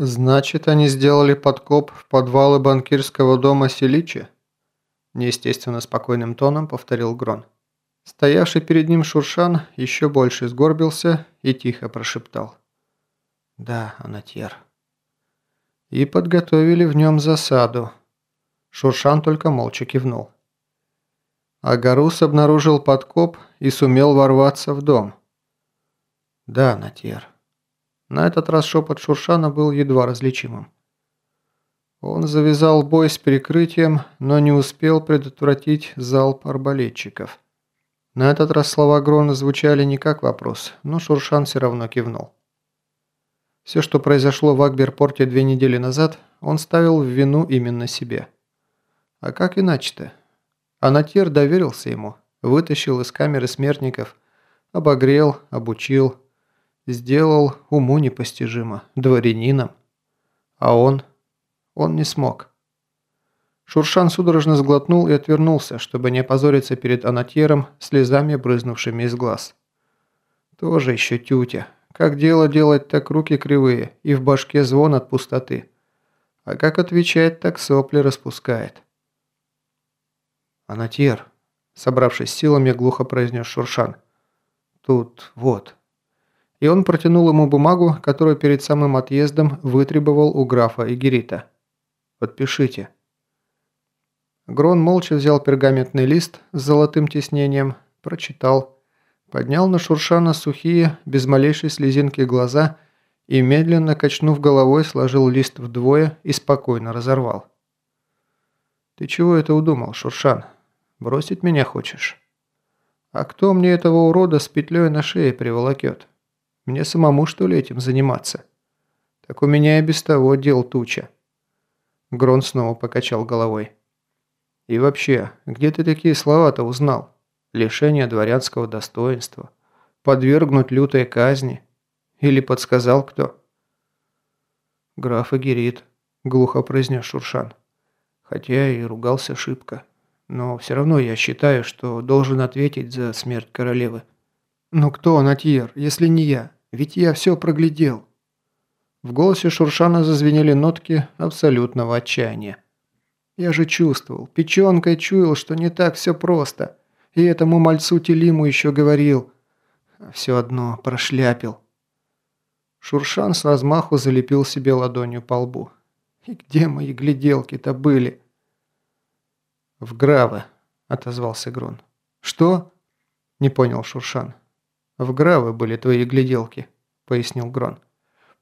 «Значит, они сделали подкоп в подвалы банкирского дома Селичи?» Неестественно спокойным тоном повторил Грон. Стоявший перед ним Шуршан еще больше сгорбился и тихо прошептал. «Да, Анатьер». И подготовили в нем засаду. Шуршан только молча кивнул. Агарус обнаружил подкоп и сумел ворваться в дом. «Да, Натьер». На этот раз шепот Шуршана был едва различимым. Он завязал бой с перекрытием, но не успел предотвратить залп арбалетчиков. На этот раз слова Грона звучали не как вопрос, но Шуршан все равно кивнул. Все, что произошло в Акберпорте две недели назад, он ставил в вину именно себе. А как иначе-то? Анатир доверился ему, вытащил из камеры смертников, обогрел, обучил, Сделал уму непостижимо, дворянином. А он? Он не смог. Шуршан судорожно сглотнул и отвернулся, чтобы не опозориться перед анатьером слезами, брызнувшими из глаз. Тоже еще тютя. Как дело делать, так руки кривые, и в башке звон от пустоты. А как отвечает, так сопли распускает. «Анатьер», собравшись силами, глухо произнес Шуршан. «Тут вот, и он протянул ему бумагу, которую перед самым отъездом вытребовал у графа Игерита. «Подпишите». Грон молча взял пергаментный лист с золотым тиснением, прочитал, поднял на Шуршана сухие, без малейшей слезинки глаза и, медленно качнув головой, сложил лист вдвое и спокойно разорвал. «Ты чего это удумал, Шуршан? Бросить меня хочешь? А кто мне этого урода с петлей на шее приволокет?» Мне самому, что ли, этим заниматься? Так у меня и без того дел туча». Грон снова покачал головой. «И вообще, где ты такие слова-то узнал? Лишение дворянского достоинства? Подвергнуть лютой казни? Или подсказал кто?» «Граф Агирит», – глухо произнес Шуршан. Хотя и ругался шибко. Но все равно я считаю, что должен ответить за смерть королевы. «Но кто, Натьер, если не я? Ведь я все проглядел». В голосе Шуршана зазвенели нотки абсолютного отчаяния. «Я же чувствовал, печенкой чуял, что не так все просто. И этому мальцу Телиму еще говорил. А все одно прошляпил». Шуршан с размаху залепил себе ладонью по лбу. «И где мои гляделки-то были?» «В Граве», — отозвался Грон. «Что?» – не понял Шуршан. «В Гравы были твои гляделки», – пояснил Грон.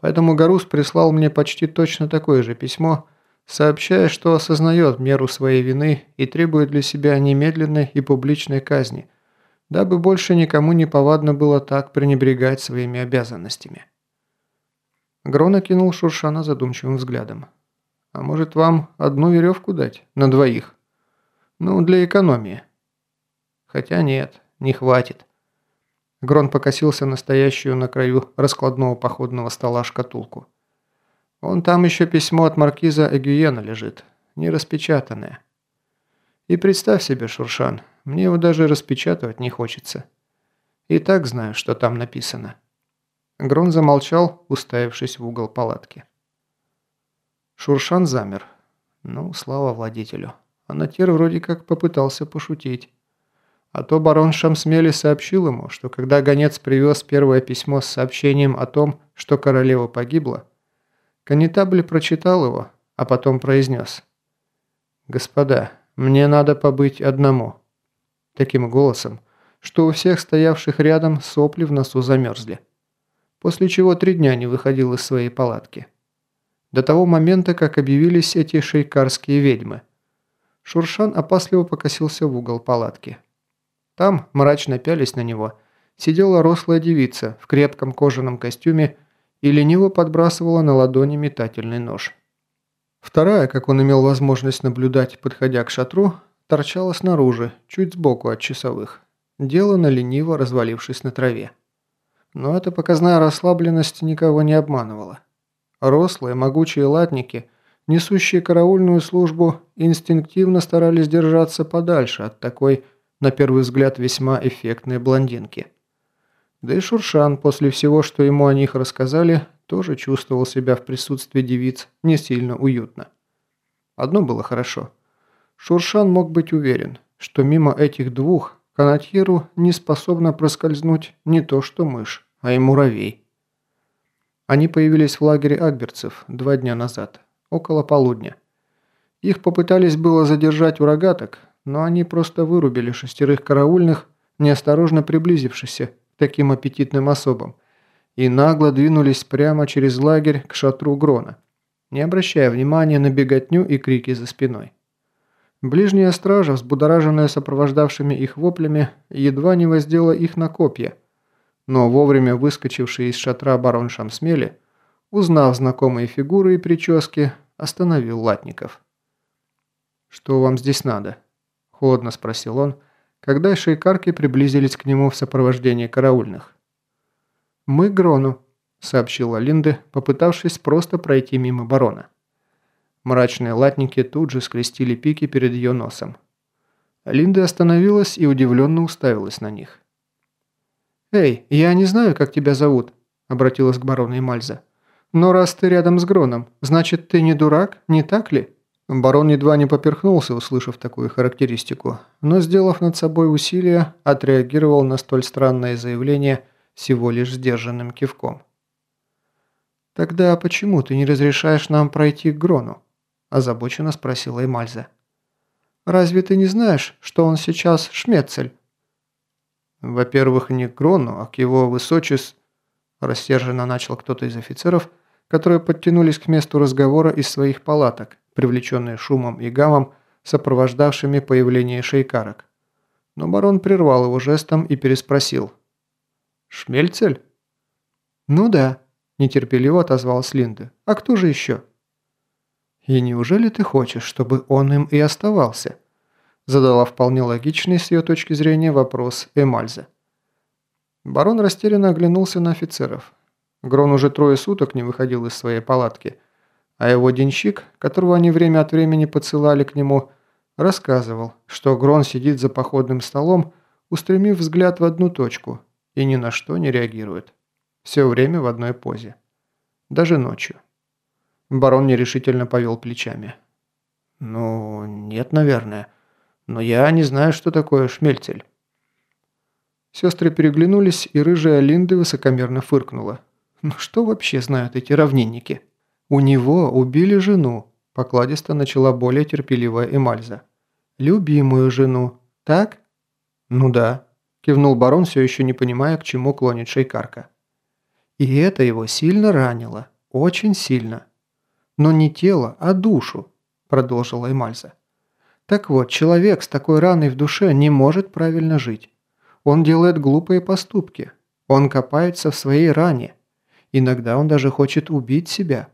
«Поэтому Гарус прислал мне почти точно такое же письмо, сообщая, что осознает меру своей вины и требует для себя немедленной и публичной казни, дабы больше никому не повадно было так пренебрегать своими обязанностями». Грон окинул Шуршана задумчивым взглядом. «А может, вам одну веревку дать? На двоих? Ну, для экономии». «Хотя нет, не хватит». Грон покосился на стоящую на краю раскладного походного стола шкатулку. «Вон там еще письмо от маркиза Эгюена лежит, не распечатанное. И представь себе, Шуршан, мне его даже распечатывать не хочется. И так знаю, что там написано». Грон замолчал, уставившись в угол палатки. Шуршан замер. Ну, слава владетелю. Анатир вроде как попытался пошутить. А то барон Шамсмели сообщил ему, что когда гонец привез первое письмо с сообщением о том, что королева погибла, конетабль прочитал его, а потом произнес «Господа, мне надо побыть одному». Таким голосом, что у всех стоявших рядом сопли в носу замерзли. После чего три дня не выходил из своей палатки. До того момента, как объявились эти шейкарские ведьмы. Шуршан опасливо покосился в угол палатки. Там, мрачно пялись на него, сидела рослая девица в крепком кожаном костюме и лениво подбрасывала на ладони метательный нож. Вторая, как он имел возможность наблюдать, подходя к шатру, торчала снаружи, чуть сбоку от часовых, делано лениво развалившись на траве. Но эта показная расслабленность никого не обманывала. Рослые, могучие латники, несущие караульную службу, инстинктивно старались держаться подальше от такой на первый взгляд весьма эффектные блондинки. Да и Шуршан, после всего, что ему о них рассказали, тоже чувствовал себя в присутствии девиц не сильно уютно. Одно было хорошо. Шуршан мог быть уверен, что мимо этих двух канатьеру не способна проскользнуть не то что мышь, а и муравей. Они появились в лагере агберцев два дня назад, около полудня. Их попытались было задержать у рогаток, но они просто вырубили шестерых караульных, неосторожно приблизившихся к таким аппетитным особам, и нагло двинулись прямо через лагерь к шатру Грона, не обращая внимания на беготню и крики за спиной. Ближняя стража, взбудораженная сопровождавшими их воплями, едва не воздела их на копья, но вовремя выскочивший из шатра барон Шамсмели, узнав знакомые фигуры и прически, остановил латников. «Что вам здесь надо?» – холодно спросил он, когда шейкарки приблизились к нему в сопровождении караульных. «Мы Грону», – сообщила Линде, попытавшись просто пройти мимо барона. Мрачные латники тут же скрестили пики перед ее носом. Линда остановилась и удивленно уставилась на них. «Эй, я не знаю, как тебя зовут», – обратилась к барону Эмальза. «Но раз ты рядом с Гроном, значит, ты не дурак, не так ли?» Барон едва не поперхнулся, услышав такую характеристику, но, сделав над собой усилие, отреагировал на столь странное заявление всего лишь сдержанным кивком. «Тогда почему ты не разрешаешь нам пройти к Грону?» – озабоченно спросила Эмальза. «Разве ты не знаешь, что он сейчас шмецель?» «Во-первых, не к Грону, а к его высочеству...» – рассерженно начал кто-то из офицеров, которые подтянулись к месту разговора из своих палаток – привлеченные шумом и гамом, сопровождавшими появление шейкарок. Но барон прервал его жестом и переспросил. «Шмельцель?» «Ну да», – нетерпеливо отозвалась Линда. «А кто же еще?» «И неужели ты хочешь, чтобы он им и оставался?» Задала вполне логичный с ее точки зрения вопрос Эмальза. Барон растерянно оглянулся на офицеров. Грон уже трое суток не выходил из своей палатки, а его денщик, которого они время от времени подсылали к нему, рассказывал, что Грон сидит за походным столом, устремив взгляд в одну точку и ни на что не реагирует. Все время в одной позе. Даже ночью. Барон нерешительно повел плечами. «Ну, нет, наверное. Но я не знаю, что такое шмельцель». Сестры переглянулись, и рыжая Линда высокомерно фыркнула. «Ну что вообще знают эти равнинники?» «У него убили жену», – покладисто начала более терпеливая Эмальза. «Любимую жену, так?» «Ну да», – кивнул барон, все еще не понимая, к чему клонит шейкарка. «И это его сильно ранило, очень сильно. Но не тело, а душу», – продолжила Эмальза. «Так вот, человек с такой раной в душе не может правильно жить. Он делает глупые поступки. Он копается в своей ране. Иногда он даже хочет убить себя».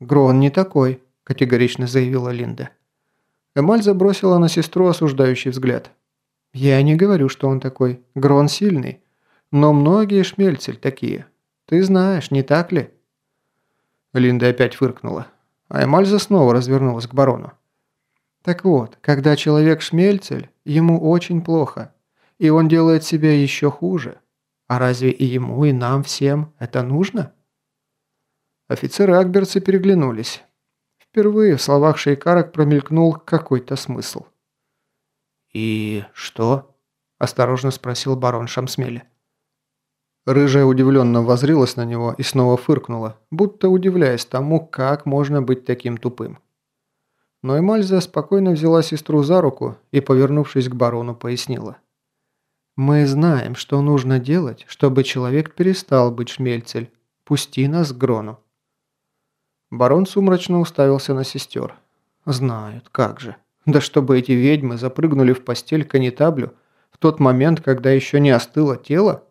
«Грон не такой», – категорично заявила Линда. Эмаль забросила на сестру осуждающий взгляд. «Я не говорю, что он такой. Грон сильный. Но многие шмельцель такие. Ты знаешь, не так ли?» Линда опять фыркнула. А Эмальза снова развернулась к барону. «Так вот, когда человек шмельцель, ему очень плохо. И он делает себя еще хуже. А разве и ему, и нам всем это нужно?» Офицеры Акберцы переглянулись. Впервые в словах шейкарок промелькнул какой-то смысл. «И что?» – осторожно спросил барон Шамсмели. Рыжая удивленно возрилась на него и снова фыркнула, будто удивляясь тому, как можно быть таким тупым. Но Эмальза спокойно взяла сестру за руку и, повернувшись к барону, пояснила. «Мы знаем, что нужно делать, чтобы человек перестал быть шмельцель. Пусти нас к Грону». Барон сумрачно уставился на сестер. «Знают, как же. Да чтобы эти ведьмы запрыгнули в постель канитаблю в тот момент, когда еще не остыло тело?»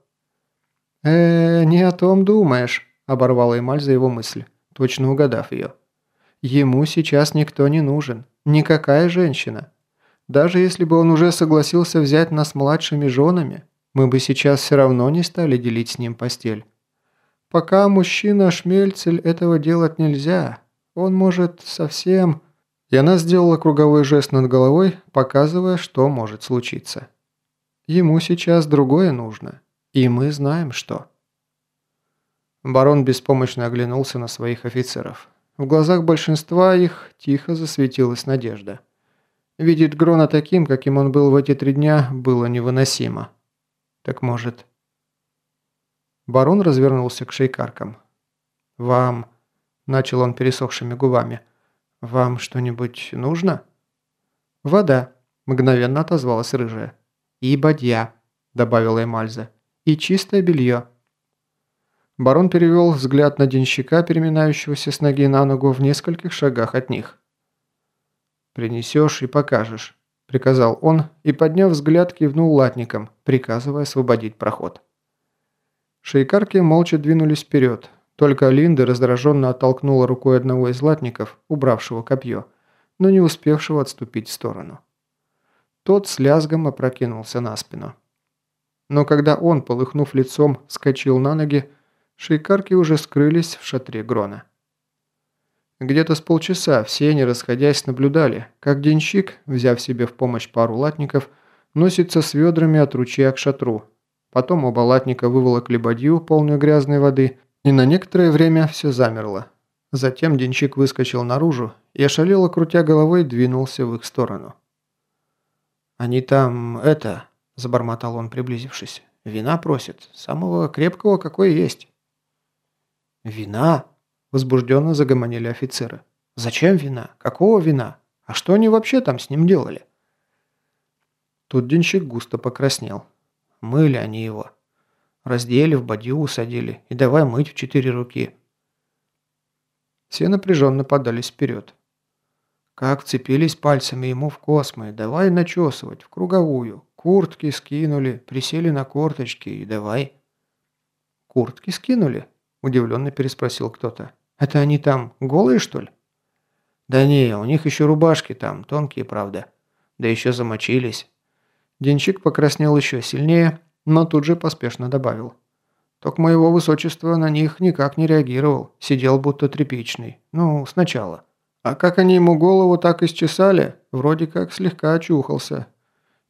э, не о том думаешь», – оборвала Эмаль за его мысль, точно угадав ее. «Ему сейчас никто не нужен. Никакая женщина. Даже если бы он уже согласился взять нас младшими женами, мы бы сейчас все равно не стали делить с ним постель. Пока мужчина шмельцель этого делать нельзя. Он может совсем...» И она сделала круговой жест над головой, показывая, что может случиться. «Ему сейчас другое нужно. И мы знаем, что». Барон беспомощно оглянулся на своих офицеров. В глазах большинства их тихо засветилась надежда. Видеть Грона таким, каким он был в эти три дня, было невыносимо. Так может... Барон развернулся к шейкаркам. «Вам...» – начал он пересохшими губами. «Вам что-нибудь нужно?» «Вода», – мгновенно отозвалась рыжая. «И бадья», – добавила Эмальза. «И чистое белье». Барон перевел взгляд на денщика, переминающегося с ноги на ногу в нескольких шагах от них. «Принесешь и покажешь», – приказал он и, подняв взгляд, кивнул латникам, приказывая освободить проход. Шейкарки молча двинулись вперед, только Линда раздраженно оттолкнула рукой одного из латников, убравшего копье, но не успевшего отступить в сторону. Тот с лязгом опрокинулся на спину. Но когда он, полыхнув лицом, вскочил на ноги, Шейкарки уже скрылись в шатре Грона. Где-то с полчаса все, не расходясь, наблюдали, как денщик, взяв себе в помощь пару латников, носится с ведрами от ручья к шатру. Потом оба латника выволокли бадью, полную грязной воды, и на некоторое время все замерло. Затем денщик выскочил наружу и, ошалело крутя головой, двинулся в их сторону. «Они там, это...» – забормотал он, приблизившись. «Вина просят. Самого крепкого, какой есть». «Вина?» – возбужденно загомонили офицеры. «Зачем вина? Какого вина? А что они вообще там с ним делали?» Тут денщик густо покраснел. Мыли они его. Раздели, в бадью усадили и давай мыть в четыре руки. Все напряженно подались вперед. Как вцепились пальцами ему в космы, давай начесывать, в круговую. Куртки скинули, присели на корточки и давай. Куртки скинули? – удивленно переспросил кто-то. «Это они там голые, что ли?» «Да не, у них еще рубашки там, тонкие, правда. Да еще замочились». Денчик покраснел еще сильнее, но тут же поспешно добавил. «Ток моего высочества на них никак не реагировал, сидел будто тряпичный. Ну, сначала. А как они ему голову так исчесали, вроде как слегка очухался.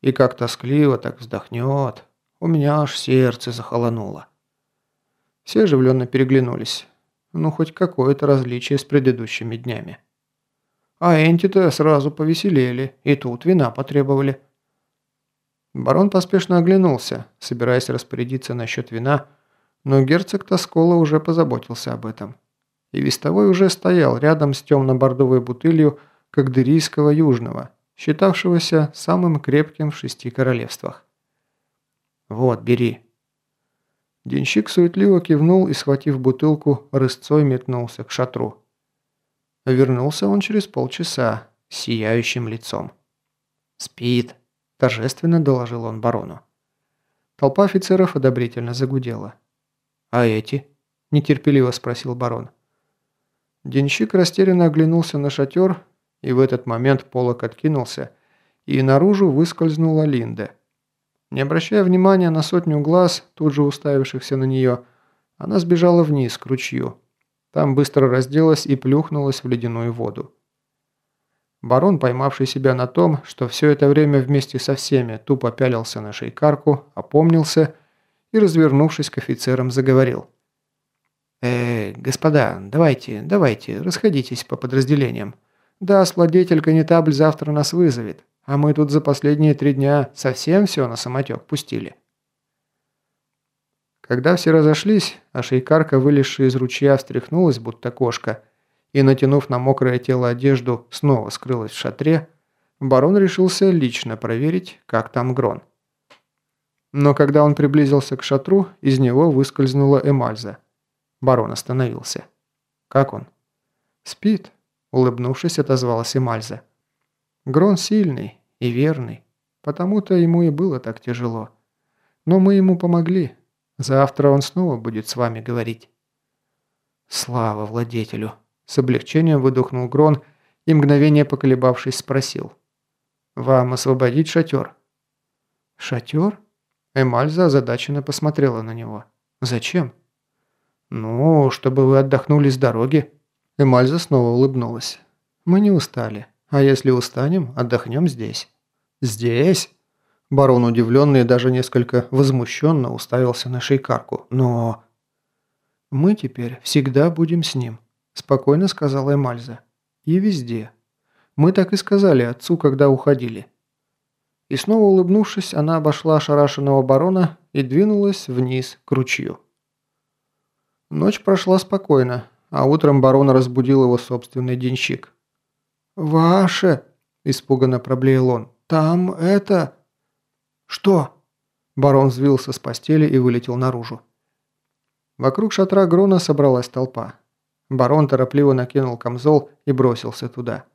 И как тоскливо так вздохнет. У меня аж сердце захолонуло». Все оживленно переглянулись. Ну, хоть какое-то различие с предыдущими днями. А Энти-то сразу повеселели, и тут вина потребовали. Барон поспешно оглянулся, собираясь распорядиться насчет вина, но герцог Тоскола уже позаботился об этом. И вестовой уже стоял рядом с темно-бордовой бутылью Кагдырийского Южного, считавшегося самым крепким в шести королевствах. «Вот, бери», Денщик суетливо кивнул и, схватив бутылку, рысцой метнулся к шатру. Вернулся он через полчаса, сияющим лицом. «Спит», – торжественно доложил он барону. Толпа офицеров одобрительно загудела. «А эти?» – нетерпеливо спросил барон. Денщик растерянно оглянулся на шатер, и в этот момент полок откинулся, и наружу выскользнула Линда – не обращая внимания на сотню глаз, тут же уставившихся на нее, она сбежала вниз, к ручью. Там быстро разделась и плюхнулась в ледяную воду. Барон, поймавший себя на том, что все это время вместе со всеми тупо пялился на шейкарку, опомнился и, развернувшись к офицерам, заговорил. «Э, господа, давайте, давайте, расходитесь по подразделениям. Да, владетель конетабль завтра нас вызовет. А мы тут за последние три дня совсем все на самотек пустили. Когда все разошлись, а шейкарка, вылезшая из ручья, встряхнулась, будто кошка, и, натянув на мокрое тело одежду, снова скрылась в шатре, барон решился лично проверить, как там Грон. Но когда он приблизился к шатру, из него выскользнула Эмальза. Барон остановился. «Как он?» «Спит», – улыбнувшись, отозвалась Эмальза. «Грон сильный, и верный. Потому-то ему и было так тяжело. Но мы ему помогли. Завтра он снова будет с вами говорить». «Слава владетелю!» С облегчением выдохнул Грон и, мгновение поколебавшись, спросил. «Вам освободить шатер?» «Шатер?» Эмальза озадаченно посмотрела на него. «Зачем?» «Ну, чтобы вы отдохнули с дороги». Эмальза снова улыбнулась. «Мы не устали. А если устанем, отдохнем здесь». «Здесь?» Барон, удивленный и даже несколько возмущенно, уставился на шейкарку. «Но...» «Мы теперь всегда будем с ним», – спокойно сказала Эмальза. «И везде. Мы так и сказали отцу, когда уходили». И снова улыбнувшись, она обошла ошарашенного барона и двинулась вниз к ручью. Ночь прошла спокойно, а утром барона разбудил его собственный денщик. «Ваше!» – испуганно проблеял он. «Там это...» «Что?» Барон взвился с постели и вылетел наружу. Вокруг шатра Грона собралась толпа. Барон торопливо накинул камзол и бросился туда.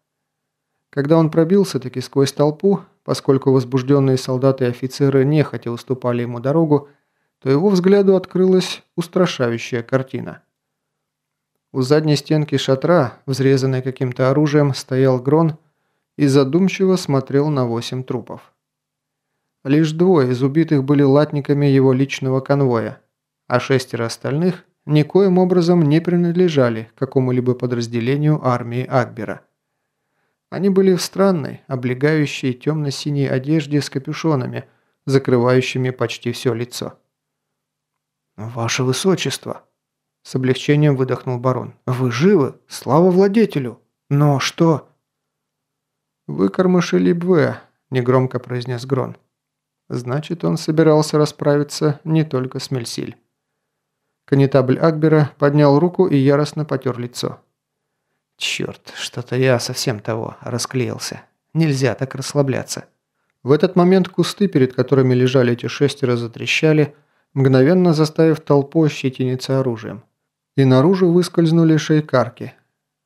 Когда он пробился-таки сквозь толпу, поскольку возбужденные солдаты и офицеры нехотя уступали ему дорогу, то его взгляду открылась устрашающая картина. У задней стенки шатра, взрезанной каким-то оружием, стоял Грон и задумчиво смотрел на восемь трупов. Лишь двое из убитых были латниками его личного конвоя, а шестеро остальных никоим образом не принадлежали какому-либо подразделению армии Акбера. Они были в странной, облегающей темно-синей одежде с капюшонами, закрывающими почти все лицо. «Ваше Высочество!» С облегчением выдохнул барон. «Вы живы? Слава владетелю! Но что?» «Выкормыши Либве», – негромко произнес Грон. «Значит, он собирался расправиться не только с Мельсиль». Канитабль Акбера поднял руку и яростно потер лицо. Черт, что-то я совсем того расклеился. Нельзя так расслабляться. В этот момент кусты, перед которыми лежали эти шестеро, затрещали, мгновенно заставив толпу ощетиниться оружием. И наружу выскользнули шейкарки.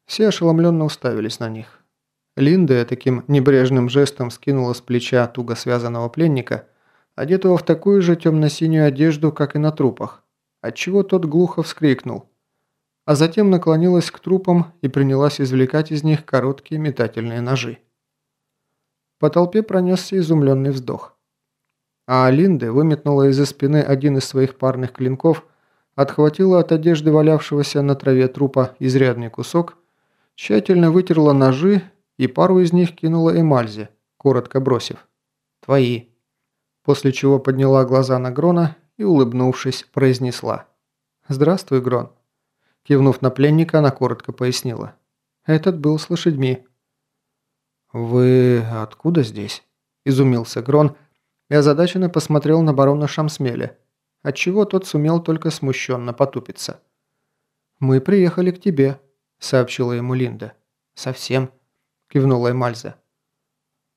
Все ошеломленно уставились на них. Линда таким небрежным жестом скинула с плеча туго связанного пленника, одетого в такую же темно-синюю одежду, как и на трупах, отчего тот глухо вскрикнул – а затем наклонилась к трупам и принялась извлекать из них короткие метательные ножи. По толпе пронесся изумленный вздох. А Алинде выметнула из-за спины один из своих парных клинков, отхватила от одежды валявшегося на траве трупа изрядный кусок, тщательно вытерла ножи и пару из них кинула Эмальзе, коротко бросив «Твои», после чего подняла глаза на Грона и, улыбнувшись, произнесла «Здравствуй, Грон». Кивнув на пленника, она коротко пояснила. «Этот был с лошадьми». «Вы откуда здесь?» – изумился Грон и озадаченно посмотрел на барона Шамсмеля, отчего тот сумел только смущенно потупиться. «Мы приехали к тебе», – сообщила ему Линда. «Совсем», – кивнула Эмальза.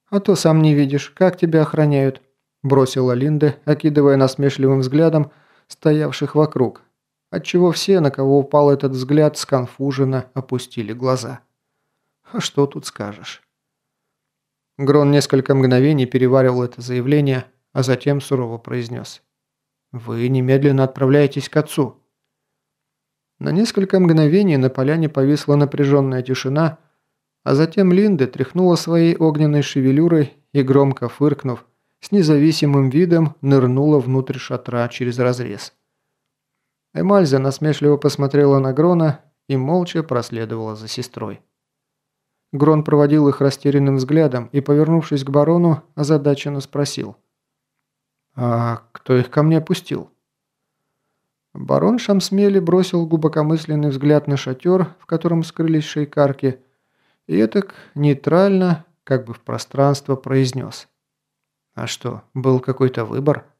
«А то сам не видишь, как тебя охраняют», – бросила Линда, окидывая насмешливым взглядом стоявших вокруг, отчего все, на кого упал этот взгляд, сконфуженно опустили глаза. А что тут скажешь? Грон несколько мгновений переваривал это заявление, а затем сурово произнес. «Вы немедленно отправляетесь к отцу». На несколько мгновений на поляне повисла напряженная тишина, а затем Линда тряхнула своей огненной шевелюрой и, громко фыркнув, с независимым видом нырнула внутрь шатра через разрез. Эмальза насмешливо посмотрела на Грона и молча проследовала за сестрой. Грон проводил их растерянным взглядом и, повернувшись к барону, озадаченно спросил. «А кто их ко мне пустил?» Барон Шамсмели бросил глубокомысленный взгляд на шатер, в котором скрылись шейкарки, и этак нейтрально, как бы в пространство, произнес. «А что, был какой-то выбор?»